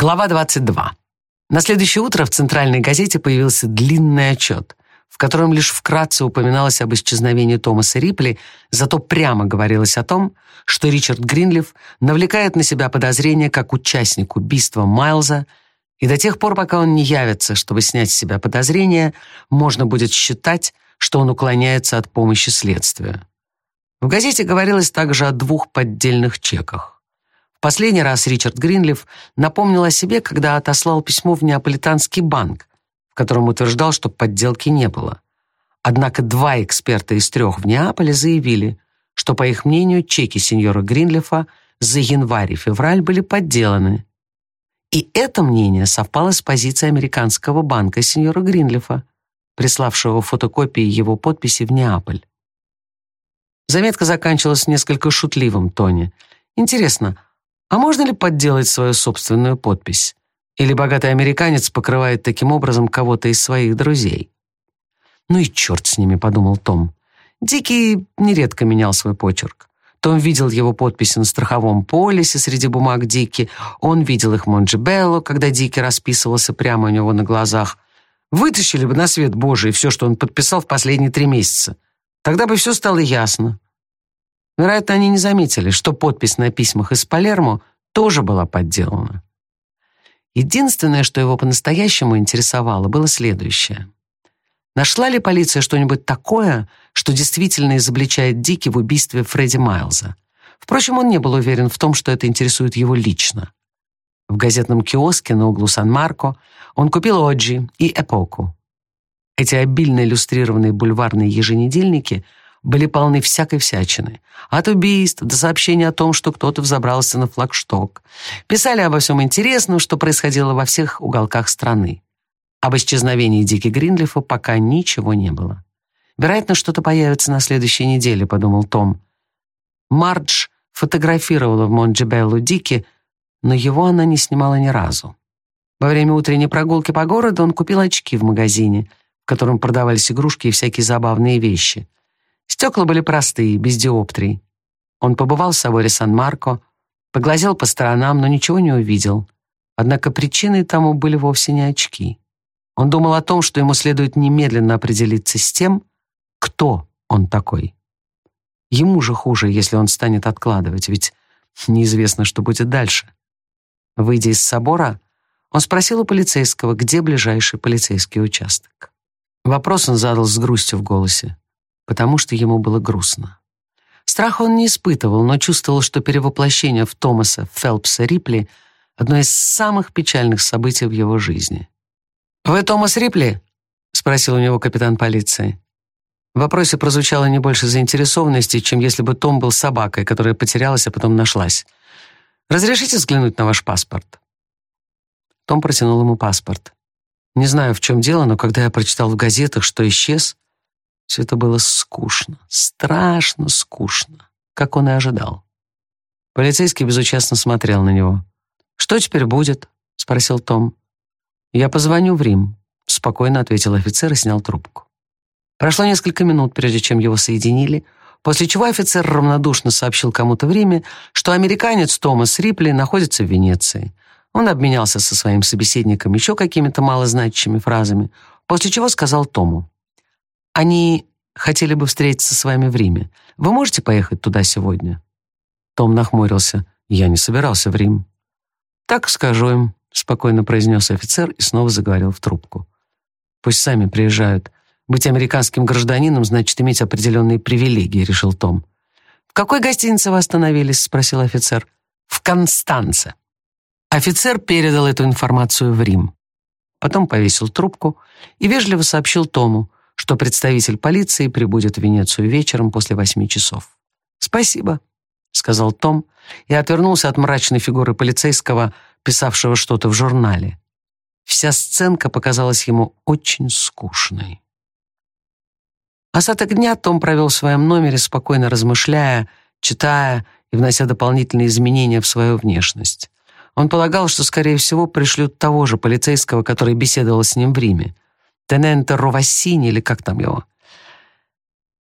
Глава 22. На следующее утро в центральной газете появился длинный отчет, в котором лишь вкратце упоминалось об исчезновении Томаса Рипли, зато прямо говорилось о том, что Ричард Гринлиф навлекает на себя подозрения как участник убийства Майлза, и до тех пор, пока он не явится, чтобы снять с себя подозрения, можно будет считать, что он уклоняется от помощи следствию. В газете говорилось также о двух поддельных чеках. Последний раз Ричард Гринлиф напомнил о себе, когда отослал письмо в Неаполитанский банк, в котором утверждал, что подделки не было. Однако два эксперта из трех в Неаполе заявили, что, по их мнению, чеки сеньора Гринлифа за январь и февраль были подделаны. И это мнение совпало с позицией американского банка сеньора Гринлифа, приславшего фотокопии его подписи в Неаполь. Заметка заканчивалась в несколько шутливом тоне. Интересно, а можно ли подделать свою собственную подпись? Или богатый американец покрывает таким образом кого-то из своих друзей? «Ну и черт с ними», — подумал Том. Дикий нередко менял свой почерк. Том видел его подписи на страховом полисе среди бумаг Дики. Он видел их Монджибелло, когда Дики расписывался прямо у него на глазах. Вытащили бы на свет Божий все, что он подписал в последние три месяца. Тогда бы все стало ясно. Вероятно, они не заметили, что подпись на письмах из Палермо тоже была подделана. Единственное, что его по-настоящему интересовало, было следующее. Нашла ли полиция что-нибудь такое, что действительно изобличает Дики в убийстве Фредди Майлза? Впрочем, он не был уверен в том, что это интересует его лично. В газетном киоске на углу Сан-Марко он купил «Оджи» и «Эпоку». Эти обильно иллюстрированные бульварные еженедельники – были полны всякой всячины. От убийств до сообщения о том, что кто-то взобрался на флагшток. Писали обо всем интересном, что происходило во всех уголках страны. Об исчезновении Дики Гринлифа пока ничего не было. «Вероятно, что-то появится на следующей неделе», — подумал Том. Мардж фотографировала в Монджебеллу Дики, но его она не снимала ни разу. Во время утренней прогулки по городу он купил очки в магазине, в котором продавались игрушки и всякие забавные вещи — Стекла были простые, без диоптрий. Он побывал в соборе Сан-Марко, поглазел по сторонам, но ничего не увидел. Однако причиной тому были вовсе не очки. Он думал о том, что ему следует немедленно определиться с тем, кто он такой. Ему же хуже, если он станет откладывать, ведь неизвестно, что будет дальше. Выйдя из собора, он спросил у полицейского, где ближайший полицейский участок. Вопрос он задал с грустью в голосе потому что ему было грустно. Страха он не испытывал, но чувствовал, что перевоплощение в Томаса Фелпса Рипли — одно из самых печальных событий в его жизни. «Вы Томас Рипли?» — спросил у него капитан полиции. В вопросе прозвучало не больше заинтересованности, чем если бы Том был собакой, которая потерялась, а потом нашлась. «Разрешите взглянуть на ваш паспорт?» Том протянул ему паспорт. Не знаю, в чем дело, но когда я прочитал в газетах, что исчез, все это было скучно, страшно скучно, как он и ожидал. Полицейский безучастно смотрел на него. «Что теперь будет?» — спросил Том. «Я позвоню в Рим», — спокойно ответил офицер и снял трубку. Прошло несколько минут, прежде чем его соединили, после чего офицер равнодушно сообщил кому-то в Риме, что американец Томас Рипли находится в Венеции. Он обменялся со своим собеседником еще какими-то малозначащими фразами, после чего сказал Тому. Они хотели бы встретиться с вами в Риме. Вы можете поехать туда сегодня?» Том нахмурился. «Я не собирался в Рим». «Так скажу им», — спокойно произнес офицер и снова заговорил в трубку. «Пусть сами приезжают. Быть американским гражданином значит иметь определенные привилегии», — решил Том. «В какой гостинице вы остановились?» — спросил офицер. «В Констанце». Офицер передал эту информацию в Рим. Потом повесил трубку и вежливо сообщил Тому, что представитель полиции прибудет в Венецию вечером после восьми часов. «Спасибо», — сказал Том и отвернулся от мрачной фигуры полицейского, писавшего что-то в журнале. Вся сценка показалась ему очень скучной. Остаток дня Том провел в своем номере, спокойно размышляя, читая и внося дополнительные изменения в свою внешность. Он полагал, что, скорее всего, пришлют того же полицейского, который беседовал с ним в Риме. Тененте Ровассини, или как там его.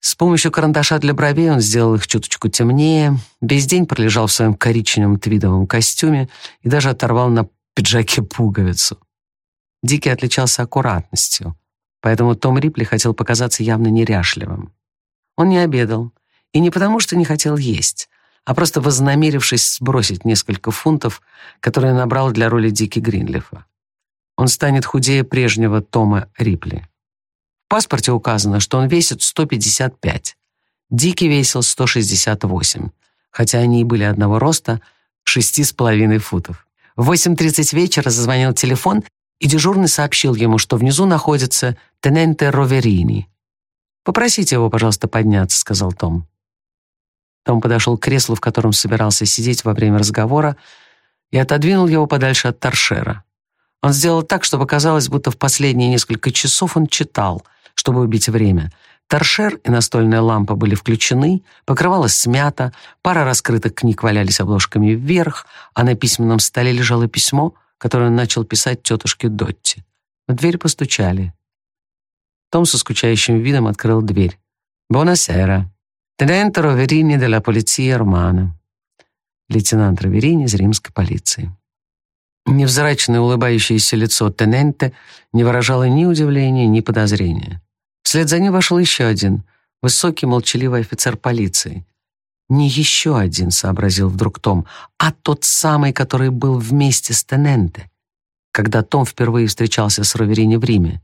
С помощью карандаша для бровей он сделал их чуточку темнее, весь день пролежал в своем коричневом твидовом костюме и даже оторвал на пиджаке пуговицу. Дикий отличался аккуратностью, поэтому Том Рипли хотел показаться явно неряшливым. Он не обедал, и не потому, что не хотел есть, а просто вознамерившись сбросить несколько фунтов, которые набрал для роли Дики Гринлифа. Он станет худее прежнего Тома Рипли. В паспорте указано, что он весит 155. Дики весил 168, хотя они и были одного роста, 6,5 футов. В 8.30 вечера зазвонил телефон, и дежурный сообщил ему, что внизу находится Тененте Роверини. «Попросите его, пожалуйста, подняться», — сказал Том. Том подошел к креслу, в котором собирался сидеть во время разговора, и отодвинул его подальше от торшера. Он сделал так, чтобы казалось, будто в последние несколько часов он читал, чтобы убить время. Торшер и настольная лампа были включены, покрывало смято, пара раскрытых книг валялись обложками вверх, а на письменном столе лежало письмо, которое он начал писать тетушке Дотти. В дверь постучали. Том со скучающим видом открыл дверь. «Бонасера», Tenente Роверини della Polizia Romana. Лейтенант Роверини из римской полиции. Невзрачное улыбающееся лицо Тененте не выражало ни удивления, ни подозрения. Вслед за ним вошел еще один, высокий молчаливый офицер полиции. Не еще один, сообразил вдруг Том, а тот самый, который был вместе с Тененте, когда Том впервые встречался с Роверини в Риме.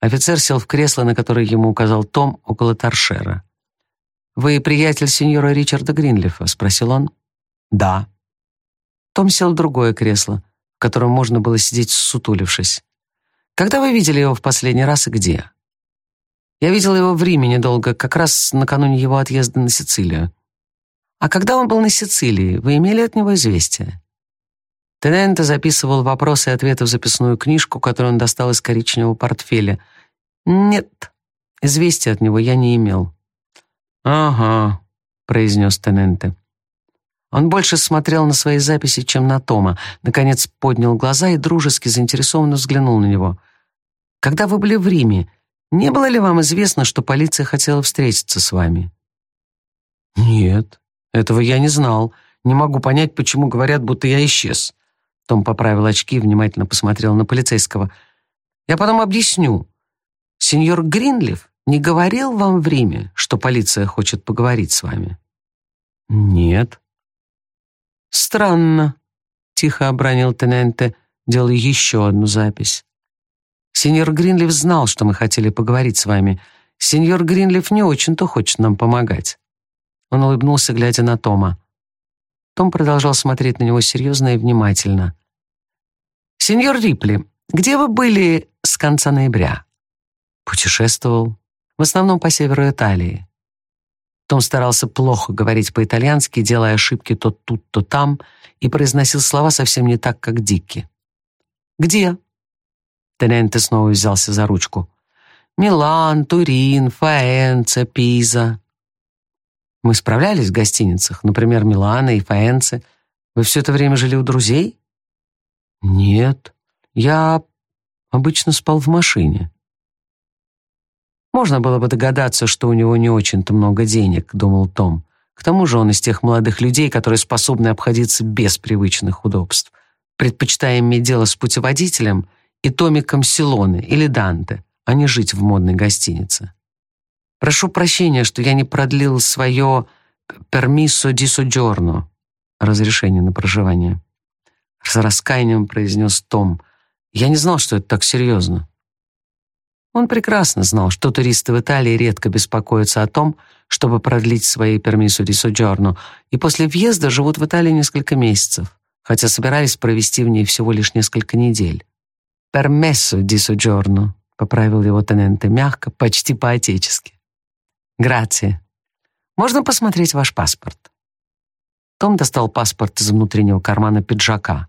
Офицер сел в кресло, на которое ему указал Том, около торшера. «Вы приятель сеньора Ричарда Гринлифа?» — спросил он. «Да». Том сел в другое кресло, в котором можно было сидеть, сутулившись. «Когда вы видели его в последний раз и где?» «Я видел его в Риме недолго, как раз накануне его отъезда на Сицилию». «А когда он был на Сицилии, вы имели от него известие?» Тененте записывал вопросы и ответы в записную книжку, которую он достал из коричневого портфеля. «Нет, известия от него я не имел». «Ага», — произнес Тененте. Он больше смотрел на свои записи, чем на Тома. Наконец поднял глаза и дружески заинтересованно взглянул на него. «Когда вы были в Риме, не было ли вам известно, что полиция хотела встретиться с вами?» «Нет, этого я не знал. Не могу понять, почему говорят, будто я исчез». Том поправил очки и внимательно посмотрел на полицейского. «Я потом объясню. Сеньор Гринлиф не говорил вам в Риме, что полиция хочет поговорить с вами?» «Нет». «Странно», — тихо обронил Тененте, делая еще одну запись. «Сеньор Гринлиф знал, что мы хотели поговорить с вами. Сеньор Гринлиф не очень-то хочет нам помогать». Он улыбнулся, глядя на Тома. Том продолжал смотреть на него серьезно и внимательно. «Сеньор Рипли, где вы были с конца ноября?» «Путешествовал в основном по северу Италии. Том старался плохо говорить по-итальянски, делая ошибки то тут, то там, и произносил слова совсем не так, как Дикки. «Где?» Тененте снова взялся за ручку. «Милан, Турин, Фаэнце, Пиза». «Мы справлялись в гостиницах, например, Милана и Фаэнце. Вы все это время жили у друзей?» «Нет, я обычно спал в машине». Можно было бы догадаться, что у него не очень-то много денег, думал Том. К тому же он из тех молодых людей, которые способны обходиться без привычных удобств, предпочитая иметь дело с путеводителем и томиком Силоны или Данте, а не жить в модной гостинице. Прошу прощения, что я не продлил свое «пермиссо ди соджорно» разрешение на проживание. С раскаянием произнес Том. Я не знал, что это так серьезно. Он прекрасно знал, что туристы в Италии редко беспокоятся о том, чтобы продлить свои пермису ди и после въезда живут в Италии несколько месяцев, хотя собирались провести в ней всего лишь несколько недель. «Пермессо ди соджорно», — поправил его тененте мягко, почти по-отечески. «Грация. Можно посмотреть ваш паспорт?» Том достал паспорт из внутреннего кармана пиджака.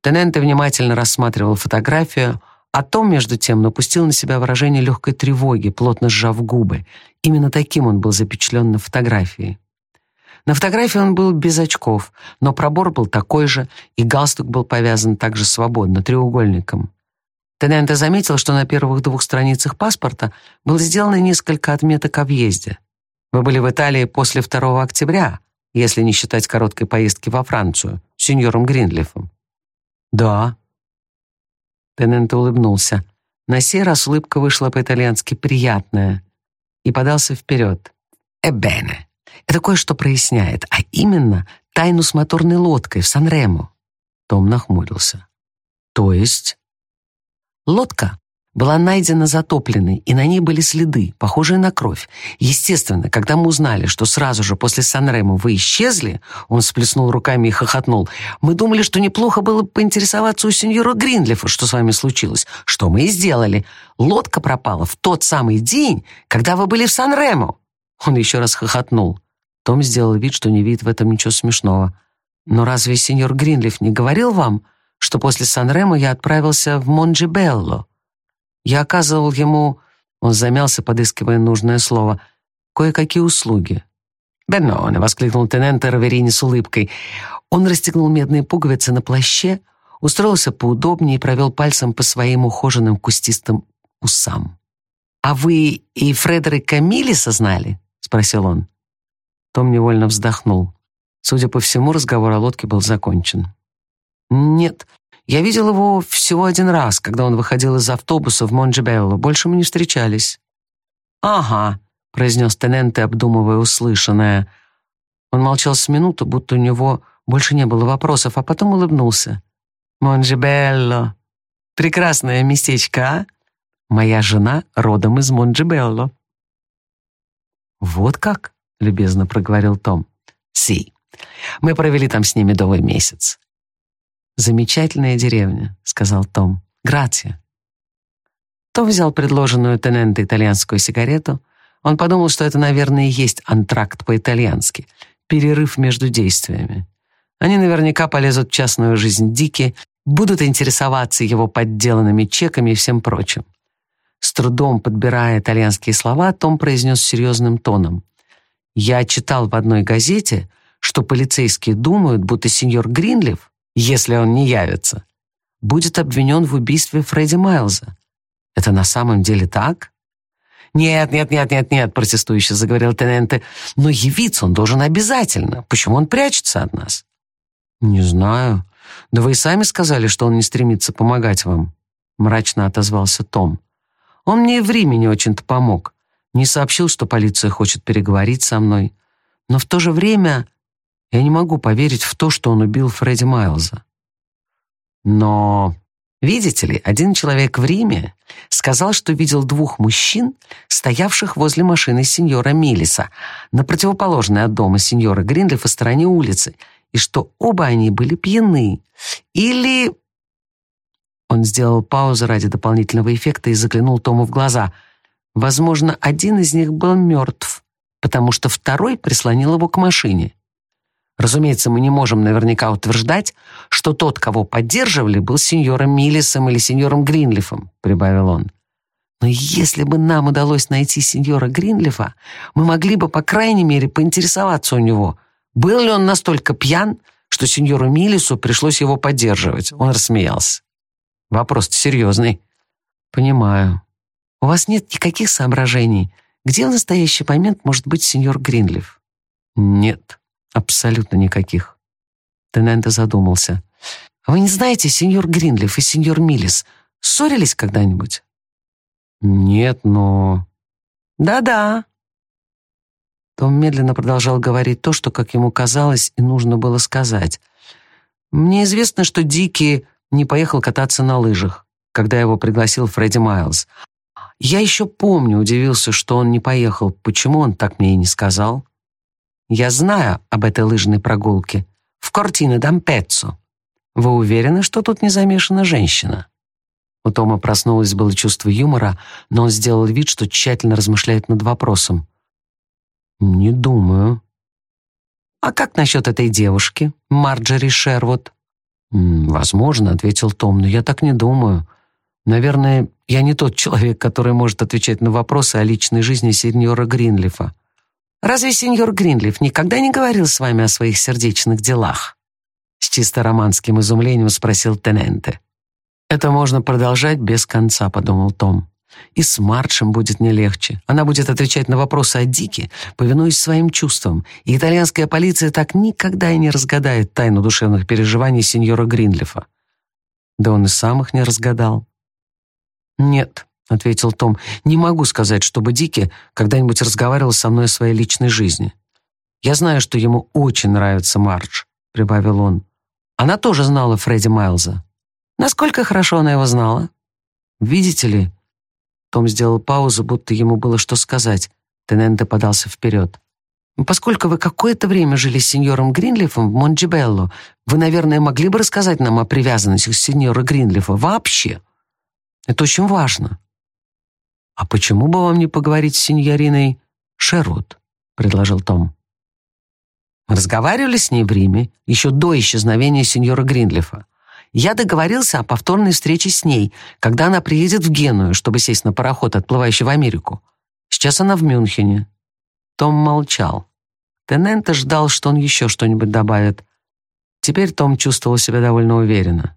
Тененте внимательно рассматривал фотографию — а Том, между тем, напустил на себя выражение легкой тревоги, плотно сжав губы. Именно таким он был запечатлен на фотографии. На фотографии он был без очков, но пробор был такой же, и галстук был повязан также свободно, треугольником. Тененте заметил, что на первых двух страницах паспорта было сделано несколько отметок о въезде. Вы были в Италии после 2 октября, если не считать короткой поездки во Францию, с сеньором Гринлифом. «Да». Тенненте улыбнулся. На сей раз улыбка вышла по-итальянски приятная и подался вперед. «Эбене, это кое-что проясняет, а именно тайну с моторной лодкой в Сан-Ремо». Том нахмурился. «То есть?» «Лодка была найдена затопленной, и на ней были следы, похожие на кровь. Естественно, когда мы узнали, что сразу же после Санремо вы исчезли, он сплеснул руками и хохотнул, мы думали, что неплохо было бы поинтересоваться у сеньора Гринлифа, что с вами случилось. Что мы и сделали. Лодка пропала в тот самый день, когда вы были в Санремо. Он еще раз хохотнул. Том сделал вид, что не видит в этом ничего смешного. «Но разве сеньор Гринлиф не говорил вам, что после Санремо я отправился в Монджибелло?» Я оказывал ему, он замялся, подыскивая нужное слово, кое-какие услуги. «Бенноне!» — воскликнул тененте Раверини с улыбкой. Он расстегнул медные пуговицы на плаще, устроился поудобнее и провел пальцем по своим ухоженным кустистым усам. «А вы и Фредерика Миллиса знали?» — спросил он. Том невольно вздохнул. Судя по всему, разговор о лодке был закончен. «Нет, я видел его всего один раз, когда он выходил из автобуса в Монджебелло. Больше мы не встречались». «Ага», — произнес Тененте, обдумывая услышанное. Он молчал с минуту, будто у него больше не было вопросов, а потом улыбнулся. «Монджебелло. Прекрасное местечко, а? Моя жена родом из Монджебелло». «Вот как?» — любезно проговорил Том. «Си. Мы провели там с ними долгий месяц. «Замечательная деревня», — сказал Том. «Грация». Том взял предложенную Тененте итальянскую сигарету. Он подумал, что это, наверное, и есть антракт по-итальянски, перерыв между действиями. Они наверняка полезут в частную жизнь Дики, будут интересоваться его подделанными чеками и всем прочим. С трудом подбирая итальянские слова, Том произнес серьезным тоном. «Я читал в одной газете, что полицейские думают, будто сеньор Гринлиф если он не явится, будет обвинен в убийстве Фредди Майлза. Это на самом деле так? «Нет, нет, нет, нет, нет», — протестующе заговорил Тененте. «Но явиться он должен обязательно. Почему он прячется от нас?» «Не знаю. Да вы и сами сказали, что он не стремится помогать вам», — мрачно отозвался Том. «Он мне и в Риме не очень-то помог. Не сообщил, что полиция хочет переговорить со мной. Но в то же время я не могу поверить в то, что он убил Фредди Майлза. Но, видите ли, один человек в Риме сказал, что видел двух мужчин, стоявших возле машины сеньора Миллиса на противоположной от дома сеньора Гринлифа стороне улицы, и что оба они были пьяны. Или... Он сделал паузу ради дополнительного эффекта и заглянул Тому в глаза. Возможно, один из них был мертв, потому что второй прислонил его к машине. Разумеется, мы не можем наверняка утверждать, что тот, кого поддерживали, был сеньором Миллисом или сеньором Гринлифом, прибавил он. Но если бы нам удалось найти сеньора Гринлифа, мы могли бы, по крайней мере, поинтересоваться у него, был ли он настолько пьян, что сеньору Миллису пришлось его поддерживать. Он рассмеялся. Вопрос-то серьезный. Понимаю. У вас нет никаких соображений, где в настоящий момент может быть сеньор Гринлиф? Нет. Абсолютно никаких. Тененте задумался. Вы не знаете, сеньор Гринлиф и сеньор Миллис ссорились когда-нибудь? Нет, но... Да-да. Том медленно продолжал говорить то, что, как ему казалось, и нужно было сказать. Мне известно, что Дики не поехал кататься на лыжах, когда его пригласил Фредди Майлз. Я еще помню, удивился, что он не поехал. Почему он так мне и не сказал? Я знаю об этой лыжной прогулке. В Кортино Дампеццо. Вы уверены, что тут не замешана женщина?» У Тома проснулось было чувство юмора, но он сделал вид, что тщательно размышляет над вопросом. «Не думаю». «А как насчет этой девушки, Марджери Шервуд?» «Возможно», — ответил Том, — «но я так не думаю. Наверное, я не тот человек, который может отвечать на вопросы о личной жизни сеньора Гринлифа. Разве сеньор Гринлиф никогда не говорил с вами о своих сердечных делах?» С чисто романским изумлением спросил Тененте. «Это можно продолжать без конца», — подумал Том. «И с Марчем будет не легче. Она будет отвечать на вопросы о Дике, повинуясь своим чувствам, и итальянская полиция так никогда и не разгадает тайну душевных переживаний сеньора Гринлифа. Да он и сам их не разгадал. «Нет», — ответил Том, — «не могу сказать, чтобы Дики когда-нибудь разговаривал со мной о своей личной жизни. Я знаю, что ему очень нравится Мардж», — прибавил он. «Она тоже знала Фредди Майлза. Насколько хорошо она его знала?» «Видите ли...» Том сделал паузу, будто ему было что сказать. Тененте подался вперед. «Поскольку вы какое-то время жили с сеньором Гринлифом в Монджибелло, вы, наверное, могли бы рассказать нам о привязанности сеньора Гринлифа вообще?» Это очень важно. А почему бы вам не поговорить с сеньориной Шервуд? предложил Том. Мы разговаривали с ней в Риме еще до исчезновения сеньора Гринлифа. Я договорился о повторной встрече с ней, когда она приедет в Геную, чтобы сесть на пароход, отплывающий в Америку. Сейчас она в Мюнхене. Том молчал. Тененте ждал, что он еще что-нибудь добавит. Теперь Том чувствовал себя довольно уверенно.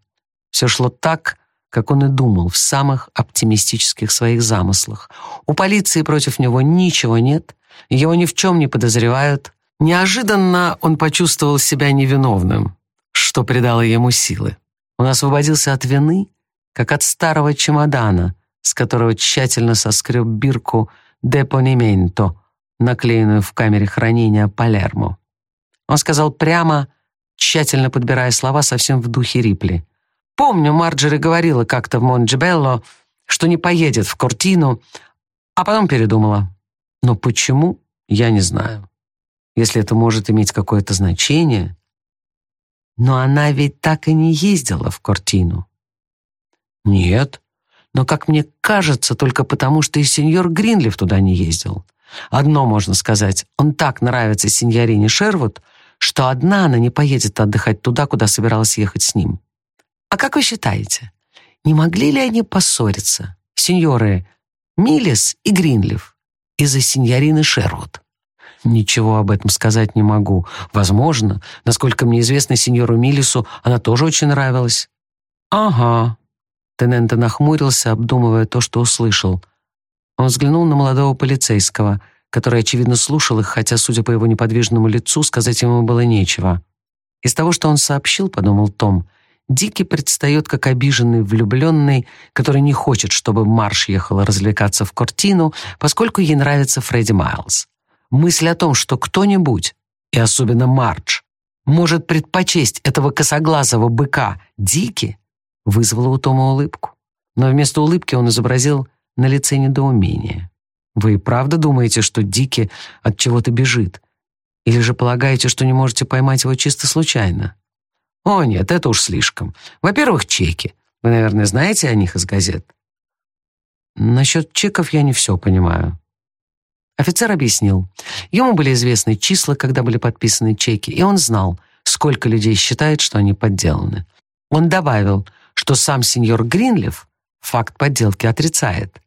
Все шло так, как он и думал, в самых оптимистических своих замыслах. У полиции против него ничего нет, его ни в чем не подозревают. Неожиданно он почувствовал себя невиновным, что придало ему силы. Он освободился от вины, как от старого чемодана, с которого тщательно соскреб бирку «Депонименто», наклеенную в камере хранения Палермо. Он сказал прямо, тщательно подбирая слова совсем в духе Рипли – Помню, Марджери говорила как-то в Монджибелло, что не поедет в Кортину, а потом передумала. Но почему, я не знаю. Если это может иметь какое-то значение. Но она ведь так и не ездила в Кортину. Нет, но, как мне кажется, только потому, что и сеньор Гринлиф туда не ездил. Одно можно сказать, он так нравится сеньорине Шервуд, что одна она не поедет отдыхать туда, куда собиралась ехать с ним. А как вы считаете, не могли ли они поссориться, сеньоры Миллис и Гринлиф, из-за сеньорины Шервуд? Ничего об этом сказать не могу. Возможно, насколько мне известно, сеньору Миллису она тоже очень нравилась. Ага. Тененте нахмурился, обдумывая то, что услышал. Он взглянул на молодого полицейского, который, очевидно, слушал их, хотя, судя по его неподвижному лицу, сказать ему было нечего. Из того, что он сообщил, подумал Том, Дики предстает как обиженный влюбленный, который не хочет, чтобы Марш ехала развлекаться в Кортину, поскольку ей нравится Фредди Майлз. Мысль о том, что кто-нибудь, и особенно Мардж, может предпочесть этого косоглазого быка Дики, вызвала у Тома улыбку. Но вместо улыбки он изобразил на лице недоумение. Вы правда думаете, что Дики от чего-то бежит? Или же полагаете, что не можете поймать его чисто случайно? О, нет, это уж слишком. Во-первых, чеки. Вы, наверное, знаете о них из газет. Насчет чеков я не все понимаю. Офицер объяснил. Ему были известны числа, когда были подписаны чеки, и он знал, сколько людей считает, что они подделаны. Он добавил, что сам сеньор Гринлиф факт подделки отрицает.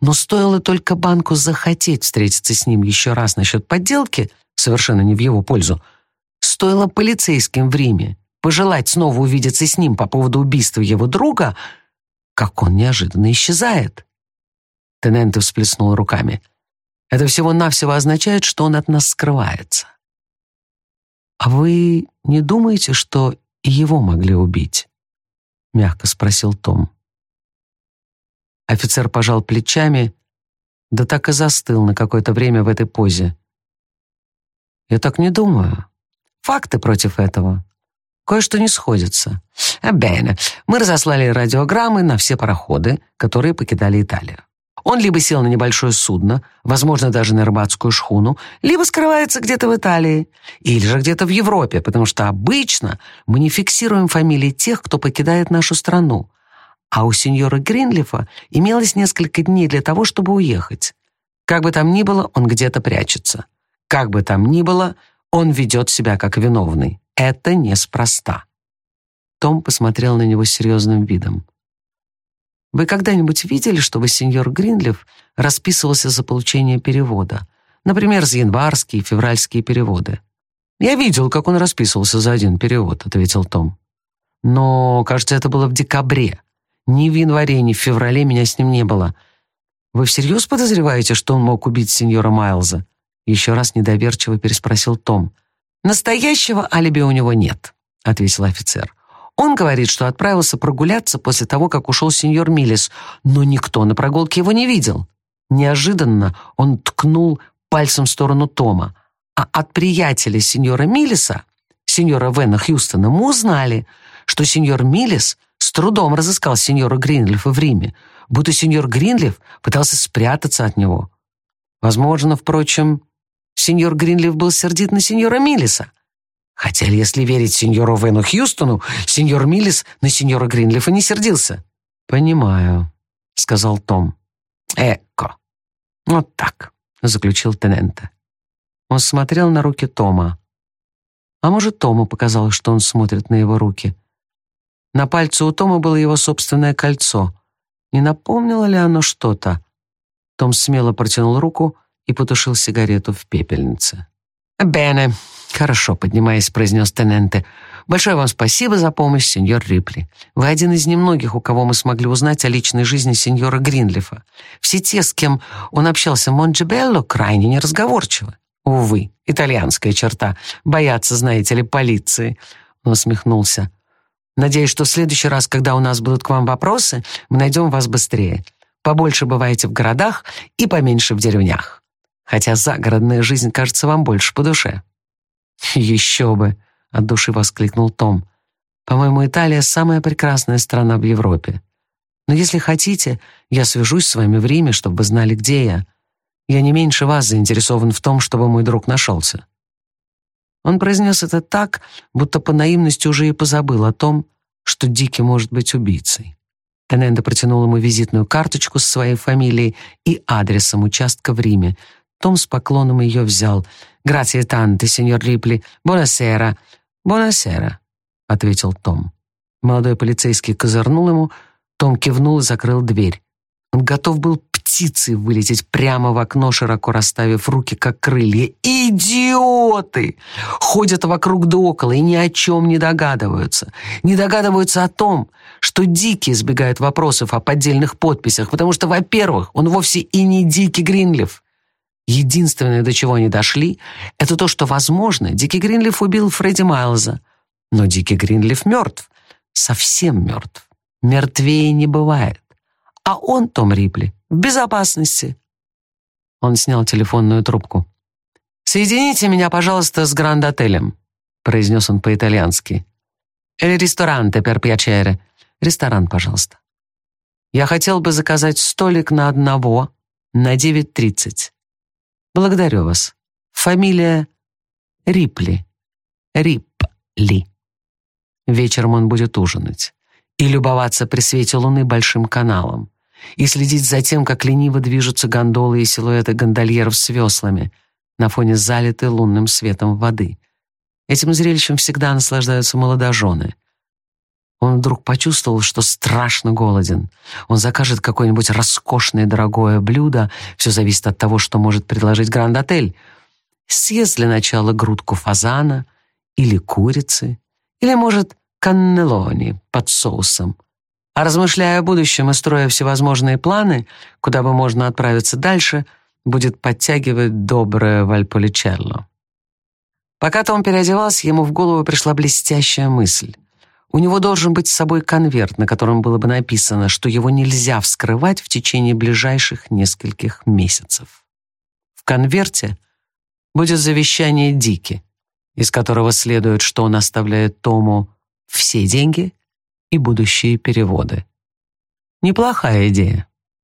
Но стоило только банку захотеть встретиться с ним еще раз насчет подделки, совершенно не в его пользу, стоило полицейским в Риме пожелать снова увидеться с ним по поводу убийства его друга, как он неожиданно исчезает. Тененте всплеснул руками. Это всего-навсего означает, что он от нас скрывается. «А вы не думаете, что его могли убить?» — мягко спросил Том. Офицер пожал плечами, да так и застыл на какое-то время в этой позе. «Я так не думаю. Факты против этого. Кое-что не сходится. Бene. Мы разослали радиограммы на все пароходы, которые покидали Италию. Он либо сел на небольшое судно, возможно, даже на рыбацкую шхуну, либо скрывается где-то в Италии, или же где-то в Европе, потому что обычно мы не фиксируем фамилии тех, кто покидает нашу страну. А у сеньора Гринлифа имелось несколько дней для того, чтобы уехать. Как бы там ни было, он где-то прячется. Как бы там ни было, он ведет себя как виновный. Это неспроста. Том посмотрел на него серьезным видом. Вы когда-нибудь видели, чтобы сеньор Гринлиф расписывался за получение перевода? Например, за январские и февральские переводы. «Я видел, как он расписывался за один перевод», — ответил Том. «Но, кажется, это было в декабре. Ни в январе, ни в феврале меня с ним не было. Вы всерьез подозреваете, что он мог убить сеньора Майлза?» Еще раз недоверчиво переспросил Том. «Настоящего алиби у него нет», — ответил офицер. Он говорит, что отправился прогуляться после того, как ушел сеньор Миллис, но никто на прогулке его не видел. Неожиданно он ткнул пальцем в сторону Тома, а от приятеля сеньора Миллиса, сеньора Вена Хьюстона, мы узнали, что сеньор Миллис с трудом разыскал сеньора Гринлифа в Риме, будто сеньор Гринлиф пытался спрятаться от него. Возможно, впрочем, сеньор Гринлиф был сердит на сеньора Миллиса. Хотя, если верить сеньору Вену Хьюстону, сеньор Миллис на сеньора Гринлифа не сердился. «Понимаю», — сказал Том. «Эко. Вот так», — заключил Тененте. Он смотрел на руки Тома. А может, Тому показалось, что он смотрит на его руки. На пальце у Тома было его собственное кольцо. Не напомнило ли оно что-то? Том смело протянул руку и потушил сигарету в пепельнице. «Бене», «Хорошо», — поднимаясь, произнес Тененте. «Большое вам спасибо за помощь, сеньор Рипли. Вы один из немногих, у кого мы смогли узнать о личной жизни сеньора Гринлифа. Все те, с кем он общался в Монджебелло, крайне неразговорчивы. Увы, итальянская черта. Боятся, знаете ли, полиции». Он усмехнулся. «Надеюсь, что в следующий раз, когда у нас будут к вам вопросы, мы найдем вас быстрее. Побольше бываете в городах и поменьше в деревнях. Хотя загородная жизнь кажется вам больше по душе». «Еще бы!» — от души воскликнул Том. «По-моему, Италия — самая прекрасная страна в Европе. Но если хотите, я свяжусь с вами в Риме, чтобы вы знали, где я. Я не меньше вас заинтересован в том, чтобы мой друг нашелся». Он произнес это так, будто по наивности уже и позабыл о том, что Дики может быть убийцей. Тененда протянул ему визитную карточку с своей фамилией и адресом участка в Риме. Том с поклоном ее взял — «Грация танте, сеньор Рипли. Бонасера». «Бонасера», — ответил Том. Молодой полицейский козырнул ему, Том кивнул и закрыл дверь. Он готов был птицей вылететь прямо в окно, широко расставив руки, как крылья. «Идиоты!» Ходят вокруг да около и ни о чем не догадываются. Не догадываются о том, что Дикий избегает вопросов о поддельных подписях, потому что, во-первых, он вовсе и не Дикий Гринлиф. Единственное, до чего они дошли, это то, что, возможно, Дикий Гринлиф убил Фредди Майлза. Но Дикий Гринлиф мертв. Совсем мертв. Мертвее не бывает. А он, Том Рипли, в безопасности. Он снял телефонную трубку. «Соедините меня, пожалуйста, с Гранд-отелем», произнес он по-итальянски. «Эль ресторанте пер пьячере». Ресторан, пожалуйста. Я хотел бы заказать столик на одного на 9.30. Благодарю вас. Фамилия Рипли. Рипли. Вечером он будет ужинать и любоваться при свете луны большим каналом, и следить за тем, как лениво движутся гондолы и силуэты гондольеров с веслами на фоне залитой лунным светом воды. Этим зрелищем всегда наслаждаются молодожены. Он вдруг почувствовал, что страшно голоден. Он закажет какое-нибудь роскошное дорогое блюдо. Все зависит от того, что может предложить Гранд-отель. Съест для начала грудку фазана или курицы, или, может, каннелони под соусом. А размышляя о будущем и строя всевозможные планы, куда бы можно отправиться дальше, будет подтягивать доброе вальполичелло. Пока Том переодевался, ему в голову пришла блестящая мысль. У него должен быть с собой конверт, на котором было бы написано, что его нельзя вскрывать в течение ближайших нескольких месяцев. В конверте будет завещание Дики, из которого следует, что он оставляет Тому все деньги и будущие переводы. Неплохая идея.